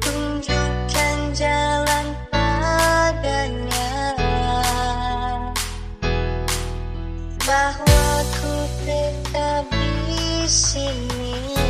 Tunjukkan jalan padanya Bahwa ku tetap di sini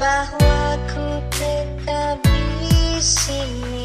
bahwa ku tetap di sini